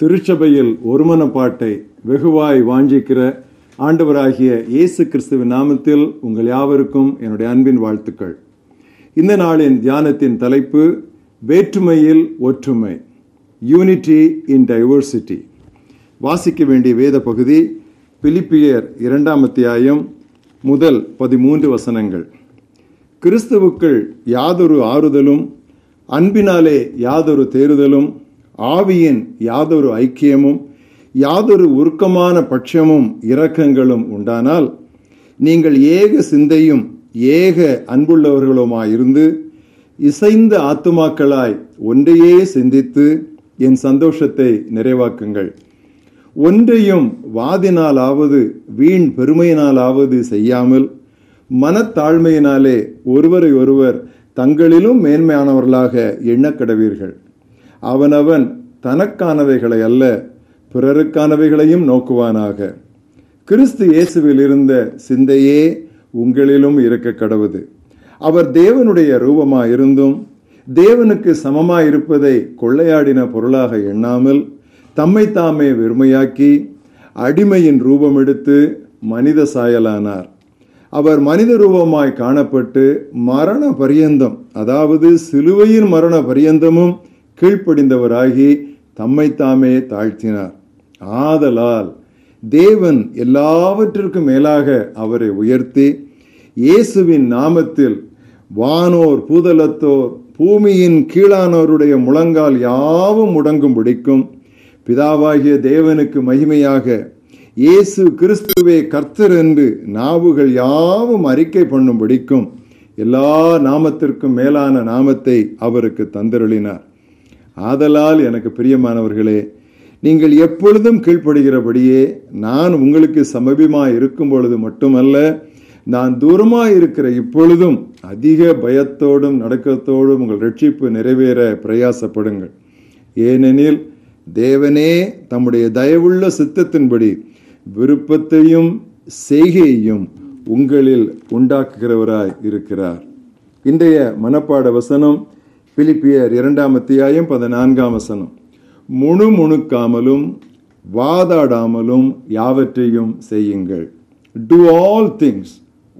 திருச்சபையில் ஒருமனப்பாட்டை வெகுவாய் வாஞ்சிக்கிற ஆண்டவராகிய இயேசு கிறிஸ்துவின் நாமத்தில் உங்கள் யாவருக்கும் என்னுடைய அன்பின் வாழ்த்துக்கள். இந்த நாளின் தியானத்தின் தலைப்பு வேற்றுமையில் ஒற்றுமை யூனிட்டி இன் டைவர்சிட்டி வாசிக்க வேண்டிய வேத பகுதி பிலிப்பியர் இரண்டாம் அத்தியாயம் முதல் பதிமூன்று வசனங்கள். கிறிஸ்துவுக்குள் யாதொரு ஆறுதலும் அன்பினாலே யாதொரு தேறுதலும் ஆவியின் யாதொரு ஐக்கியமும் யாதொரு உருக்கமான பட்சமும் இரக்கங்களும் உண்டானால் நீங்கள் ஏக சிந்தையும் ஏக அன்புள்ளவர்களுமாயிருந்து இசைந்த ஆத்துமாக்களாய் ஒன்றையே சிந்தித்து என் சந்தோஷத்தை நிறைவாக்குங்கள். ஒன்றையும் வாதினாலாவது வீண் பெருமையினாலாவது செய்யாமல் மனத்தாழ்மையினாலே ஒருவரை ஒருவர் தங்களிலும் மேன்மையானவர்களாக எண்ணக்கடவீர்கள். அவனவன் தனக்கானவைகளை அல்ல பிறருக்கானவைகளையும் நோக்குவானாக. கிறிஸ்து இயேசுவில் இருந்த சிந்தையே உங்களிலும் இருக்க கடவுது. அவர் தேவனுடைய ரூபமாயிருந்தும் தேவனுக்கு சமமாயிருப்பதை கொள்ளையாடின பொருளாக எண்ணாமல் தம்மை தாமே வெறுமையாக்கி அடிமையின் ரூபம் எடுத்து மனித சாயலானார். அவர் மனித ரூபமாய் காணப்பட்டு மரண பரியந்தம் அதாவது சிலுவையின் மரண பரியந்தமும் கீழ்ப்படிந்தவராகி தம்மைத்தாமே தாழ்த்தினார். ஆதலால் தேவன் எல்லாவற்றிற்கும் மேலாக அவரை உயர்த்தி இயேசுவின் நாமத்தில் வானோர் பூதலத்தோர் பூமியின் கீழானோருடைய முழங்கால் யாவும் முடங்கும் பிடிக்கும் பிதாவாகிய தேவனுக்கு மகிமையாக இயேசு கிறிஸ்துவே கர்த்தர் என்று நாவுகள் யாவும் அறிக்கை பண்ணும் பிடிக்கும் எல்லா நாமத்திற்கும் மேலான நாமத்தை அவருக்கு தந்தருளினார். ஆதலால் எனக்கு பிரியமானவர்களே நீங்கள் எப்பொழுதும் கீழ்ப்படுகிறபடியே நான் உங்களுக்கு சமீபமாய் இருக்கும் பொழுது மட்டுமல்ல நான் தூரமாக இருக்கிற இப்பொழுதும் அதிக பயத்தோடும் நடக்கத்தோடும் உங்கள் ரட்சிப்பு நிறைவேற பிரயாசப்படுங்கள். ஏனெனில் தேவனே தம்முடைய தயவுள்ள சித்தத்தின்படி விருப்பத்தையும் செய்கையையும் உங்களில் உண்டாக்குகிறவராய் இருக்கிறார். இன்றைய மனப்பாட வசனம் பிலிப்பியர் இரண்டாம் அத்தியாயம் பதினான்காம் வசனம். முணு முணுக்காமலும் வாதாடாமலும் யாவற்றையும் செய்யுங்கள். Do all things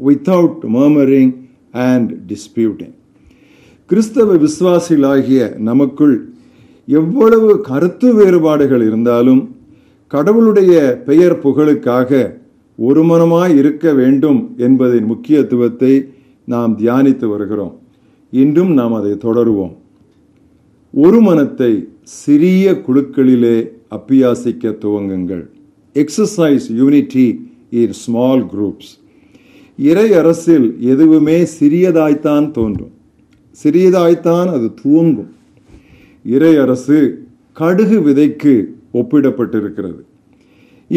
without murmuring and disputing கிறிஸ்தவ விசுவாசிகளாகிய நமக்குள் எவ்வளவு கருத்து வேறுபாடுகள் இருந்தாலும் கடவுளுடைய பெயர் புகழுக்காக ஒருமனமாய் இருக்க வேண்டும் என்பதின் முக்கியத்துவத்தை நாம் தியானித்து வருகிறோம். இன்றும் நாம் அதை தொடருவோம். ஒரு மனத்தை சிறிய குழுக்களிலே அப்பியாசிக்க துவங்குங்கள். Exercise unity in small groups இறை அரசில் எதுவுமே சிறியதாய்த்தான் தோன்றும். சிறியதாய்த்தான் அது தூங்கும் இறை அரசு கடுகு விதைக்கு ஒப்பிடப்பட்டிருக்கிறது.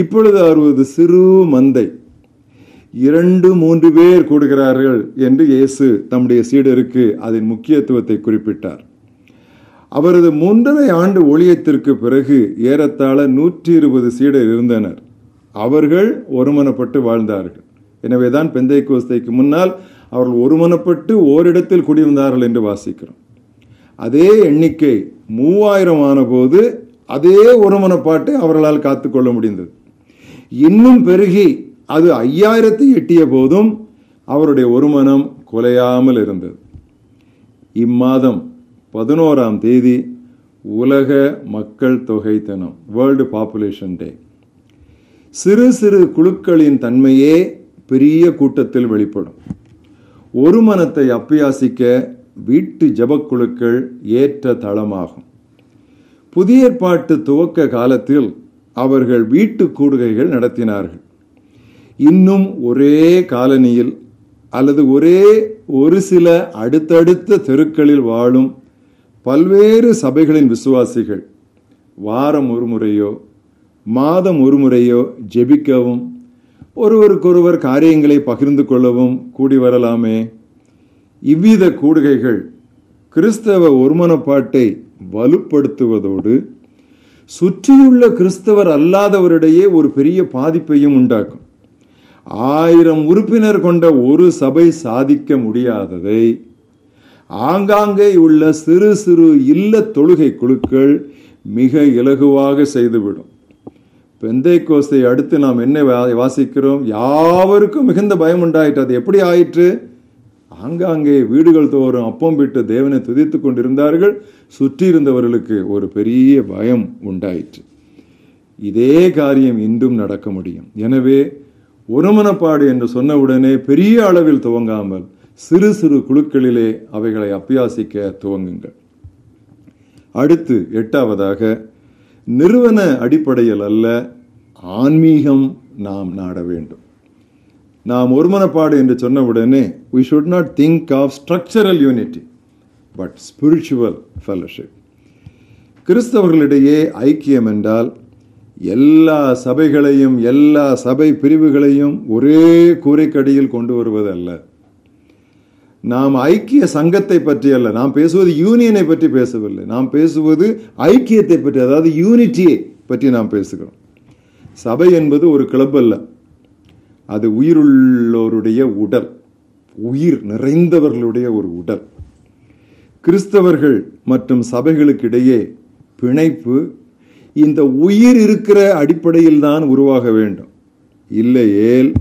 இப்பொழுது அறுபது சிறு மந்தை இரண்டு மூன்று பேர் கூடுகிறார்கள் என்று இயேசு தம்முடைய சீடருக்கு அதன் முக்கியத்துவத்தை குறிப்பிட்டார். அவரது மூன்றரை ஆண்டு ஊழியத்திற்கு பிறகு ஏறத்தாழ நூற்றி இருபது சீடர் இருந்தனர். அவர்கள் ஒருமனப்பட்டு வாழ்ந்தார்கள். எனவேதான் பெந்தை கோஸ்தைக்கு முன்னால் அவர்கள் ஒருமனப்பட்டு ஓரிடத்தில் குடியிருந்தார்கள் என்று வாசிக்கிறோம். அதே எண்ணிக்கை மூவாயிரம் ஆன போது அதே ஒருமனப்பாட்டை அவர்களால் காத்துக்கொள்ள முடிந்தது. இன்னும் பெருகி அது ஐயாயிரத்தை எட்டிய போதும் அவருடைய ஒருமனம் குலையாமல் இருந்தது. இம்மாதம் பதினோராம் தேதி உலக மக்கள் தொகை தினம் வேர்ல்டு பாப்புலேஷன் டே சிறு சிறு குழுக்களின் தன்மையே பெரிய கூட்டத்தில் வெளிப்படும். ஒரு மனத்தை அப்பியாசிக்க வீட்டு ஜபக்குழுக்கள் ஏற்ற தளமாகும். புதிய ஏற்பாட்டு துவக்க காலத்தில் அவர்கள் வீட்டு கூடுகைகள் நடத்தினார்கள். இன்னும் ஒரே காலனியில் அல்லது ஒரே ஒரு சில அடுத்தடுத்த தெருக்களில் வாழும் பல்வேறு சபைகளின் விசுவாசிகள் வாரம் ஒரு முறையோ மாதம் ஒரு முறையோ ஜெபிக்கவும் ஒருவருக்கொருவர் காரியங்களை பகிர்ந்து கொள்ளவும் கூடி வரலாமே. இவ்வித கூடுகைகள் கிறிஸ்தவ ஒருமனப்பாட்டை வலுப்படுத்துவதோடு சுற்றியுள்ள கிறிஸ்தவர் அல்லாதவரிடையே ஒரு பெரிய பாதிப்பையும் உண்டாக்கும். ஆயிரம் உறுப்பினர் கொண்ட ஒரு சபை சாதிக்க முடியாததை ஆங்காங்கே உள்ள சிறு சிறு இல்ல தொழுகை குழுக்கள் மிக இலகுவாக செய்துவிடும். பெந்தை கோஸ்தை அடுத்து நாம் என்ன வா- வாசிக்கிறோம்? யாவருக்கும் மிகுந்த பயம் உண்டாயிற்று. அது எப்படி ஆயிற்று? ஆங்காங்கே வீடுகள் தோறும் அப்பம் விட்டு தேவனை துதித்து கொண்டிருந்தார்கள். சுற்றி இருந்தவர்களுக்கு ஒரு பெரிய பயம் உண்டாயிற்று. இதே காரியம் இன்றும் நடக்க முடியும். எனவே ஒருமனப்பாடு என்று சொன்னவுடனே பெரிய அளவில் துவங்காமல் சிறு சிறு குழுக்களிலே அவைகளை அபியாசிக்க துவங்குங்கள். அடுத்து எட்டாவதாக நிறுவன அடிப்படையில் அல்ல ஆன்மீகம் நாம் நாட வேண்டும். நாம் ஒருமனப்பாடு என்று சொன்னவுடனே we should not think of structural unity but spiritual fellowship கிறிஸ்தவர்களிடையே ஐக்கியம் என்றால் எல்லா சபைகளையும் எல்லா சபை பிரிவுகளையும் ஒரே கூரைக்கடியில் கொண்டு வருவது அல்ல நாம் ஐக்கிய சங்கத்தை பற்றி அல்ல நாம் பேசுவது யூனியனை பற்றி பேசவில்லை. நாம் பேசுவது ஐக்கியத்தை பற்றி அதாவது யூனிட்டியை பற்றி நாம் பேசுகிறோம். சபை என்பது ஒரு கிளப் அல்ல. அது உயிருள்ளோருடைய உடல் உயிர் நிறைந்தவர்களுடைய ஒரு உடல். கிறிஸ்தவர்கள் மற்றும் சபைகளுக்கிடையே பிணைப்பு இந்த உயிர் இருக்கிற அடிப்படையில் தான் உருவாக வேண்டும். இல்லையேல்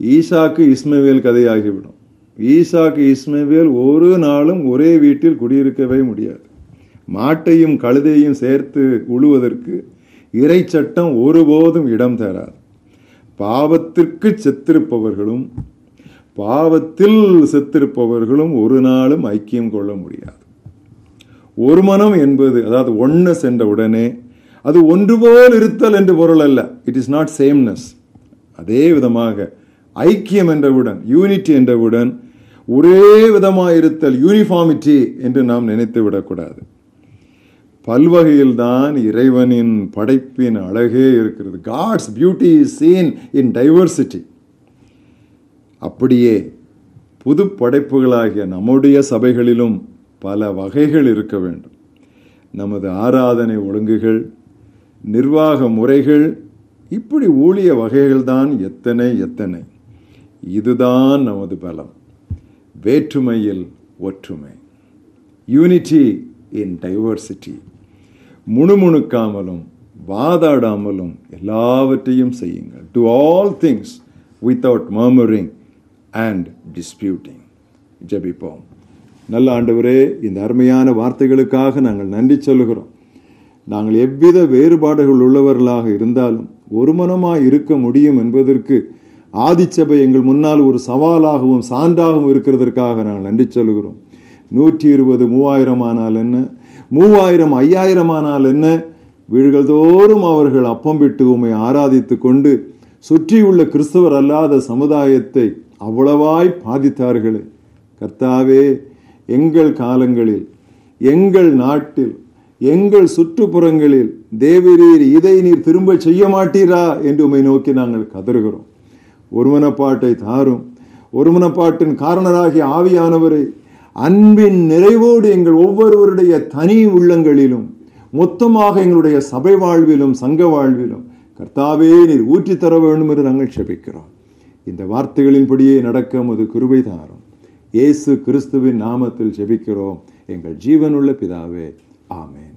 ஈசாக்கு இஸ்மவேல் கதையாகிவிடும். ஈசாக்கு இஸ்மவேல் ஒரு நாளும் ஒரே வீட்டில் குடியிருக்கவே முடியாது. மாட்டையும் கழுதையும் சேர்த்து உழுவதற்கு இறை சட்டம் ஒருபோதும் இடம் தராது. பாவத்திற்கு செத்திருப்பவர்களும் பாவத்தில் செத்திருப்பவர்களும் ஒரு நாளும் ஐக்கியம் கொள்ள முடியாது. ஒரு மனம் என்பது அதாவது ஒன்று சென்ற உடனே அது ஒன்று போல் இருத்தல் என்று பொருள் அல்ல. இட் இஸ் நாட் சேம்னஸ் அதே விதமாக ஐக்கியம் என்றவுடன் யூனிட்டி என்றவுடன் ஒரே விதமாக இருத்தல் யூனிஃபார்மிட்டி என்று நாம் நினைத்து விடக்கூடாது. பல்வகையில்தான் இறைவனின் படைப்பின் அழகே இருக்கிறது. God's beauty is seen in diversity அப்படியே புது படைப்புகளாகிய நம்முடைய சபைகளிலும் பல வகைகள் இருக்க வேண்டும். நமது ஆராதனை ஒழுங்குகள் நிர்வாக முறைகள் இப்படி ஊழிய வகைகள்தான் எத்தனை எத்தனை. இதுதான் நமது பலம். வேற்றுமையில் ஒற்றுமை. யூனிட்டி இன் டைவர்சிட்டி முணுமுணுக்காமலும் வாதாடாமலும் எல்லாவற்றையும் செய்யுங்கள். Do all things without murmuring and disputing ஜபிப்போம். நல்ல ஆண்டவரே இந்த அருமையான வார்த்தைகளுக்காக நாங்கள் நன்றி சொல்கிறோம் நாங்கள் எவ்வித வேறுபாடுகள் உள்ளவர்களாக இருந்தாலும் ஒருமனமாய் இருக்க முடியும் என்பதற்கு ஆதிச்சபை எங்கள் முன்னால் ஒரு சவாலாகவும் சான்றாகவும் இருக்கிறதற்காக நாங்கள் நன்றி சொல்கிறோம். நூற்றி இருபது மூவாயிரம் ஆனால் என்ன? மூவாயிரம் ஐயாயிரம் ஆனால் என்ன? வீடுகள் தோறும் அவர்கள் அப்பம் விட்டு உமை ஆராதித்து கொண்டு சுற்றியுள்ள கிறிஸ்தவர் அல்லாத சமுதாயத்தை அவ்வளவாய் பாதித்தார்களே. கர்த்தாவே எங்கள் காலங்களில் எங்கள் நாட்டில் எங்கள் சுற்றுப்புறங்களில் தேவரீர் இதை நீர் திரும்ப செய்ய மாட்டீரா என்று உம்மை நோக்கி நாங்கள் கதறுகிறோம். ஒருமனப்பாட்டை தாரும். ஒருமனப்பாட்டின் காரணராகிய ஆவியானவரை அன்பின் நிறைவோடு எங்கள் ஒவ்வொருவருடைய தனி உள்ளங்களிலும் மொத்தமாக எங்களுடைய சபை வாழ்விலும் சங்க வாழ்விலும் கர்த்தாவே நீர் ஊற்றித் தர வேண்டும் என்று நாங்கள் செபிக்கிறோம். இந்த வார்த்தைகளின்படியே நடக்க அது கிருபை தாரும். இயேசு கிறிஸ்துவின் நாமத்தில் செபிக்கிறோம். எங்கள் ஜீவனுள்ள பிதாவே Amen.